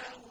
إنه